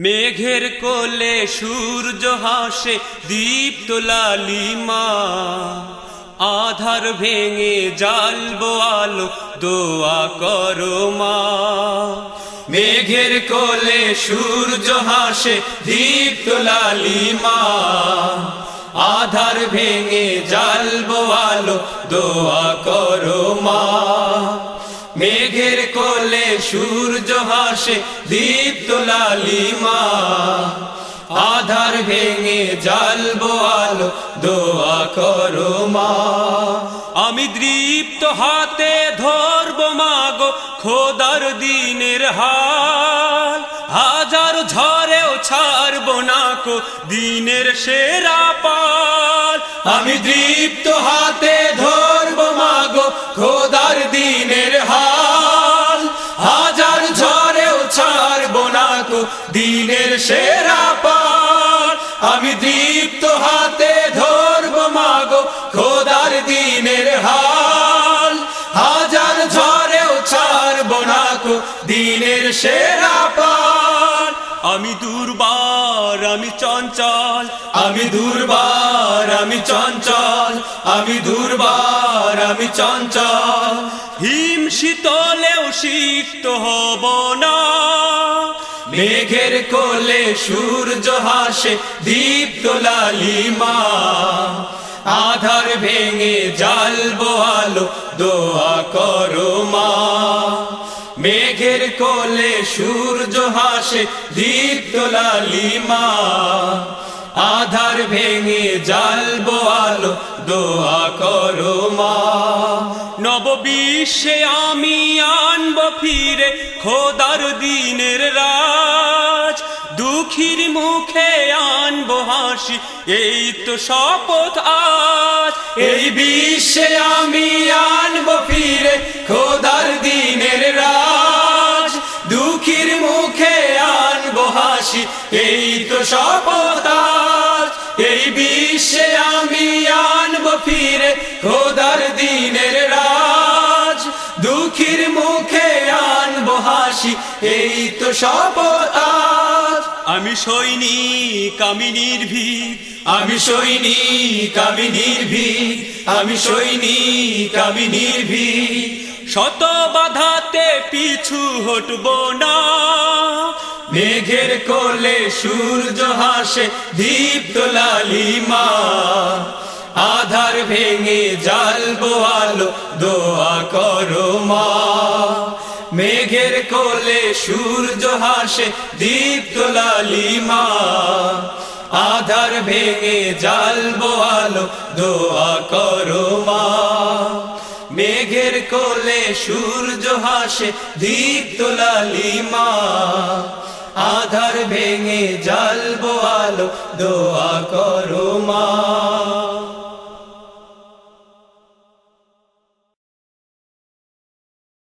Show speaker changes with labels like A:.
A: মেঘের কোলে সূর্য হাসে দীপ্ত লালিমা আধার ভেঙে জালবো আলো, দোয়া করো মা। মেঘের কোলে সূর্য হাসে দীপ্ত লালিমা আধার ভেঙে জালবো আলো, দোয়া করো মা। মেঘের কোলে সূর্য হাসে দীপ্ত লালিমা। আধার ভেঙে জালবো আলো, দোয়া করো মা। আমি দৃপ্ত হাতে ধরব মাগো খোদার দিনের হাল। হাজার ঝড়েও ছাড়ব না কো দিনের সেরা পাল। আমি দৃপ্ত হাতে ধরব দিনের সেরা পার আমি দীপ্ত হাতে ধরব মাগো খোদার দিনের হাল। হাজার ঝড়েও ছাড়ব না কো দিনের সেরা পার আমি দুর্বার, আমি চঞ্চল। আমি দুর্বার, আমি চঞ্চল। আমি দুর্বার, আমি চঞ্চল। হিম শীতলেও সিক্ত হব না। মেঘের কোলে সূর্য হাসে দীপ্ত লালিমা আধার ভেঙে জালবো আলো, দোয়া করো মা। মেঘের কোলে সূর্য হাসে দীপ্ত লালিমা আধার ভেঙে জালবো আলো, দোয়া করো মা। নববিশ্বে আমি আনব ফিরে খোদার দিনের রাজ। দুঃখীর মুখে আনব হাসি, এই তো শপথ আজ। এই বিশ্বে আমি আনব ফিরে খোদার দিনের রাজ। দুঃখীর মুখে আনব হাসি, এই তো শপথ আজ। এই বিশ্বে আমি আনব ফিরে খোদার হাসি এই তো শপথ আজ। আমি সৈনিক আমি নির্ভীক আমি সৈনিক আমি নির্ভীক আমি সৈনিক আমি নির্ভীক। শত বাধাতে পিছু হটব না। মেঘের কোলে সূর্য হাসে দীপ্ত লালিমা। আধার ভেঙে জালবো আলো দোয়া করো মা। মেঘের কোলে সূর্য হাসে দীপ্ত লালিমা। আধার ভেঙে জালবো আলো দোয়া করো মা। মেঘের কোলে সূর্য হাসে দীপ্ত লালিমা। আধার ভেঙে জালবো আলো দোয়া করো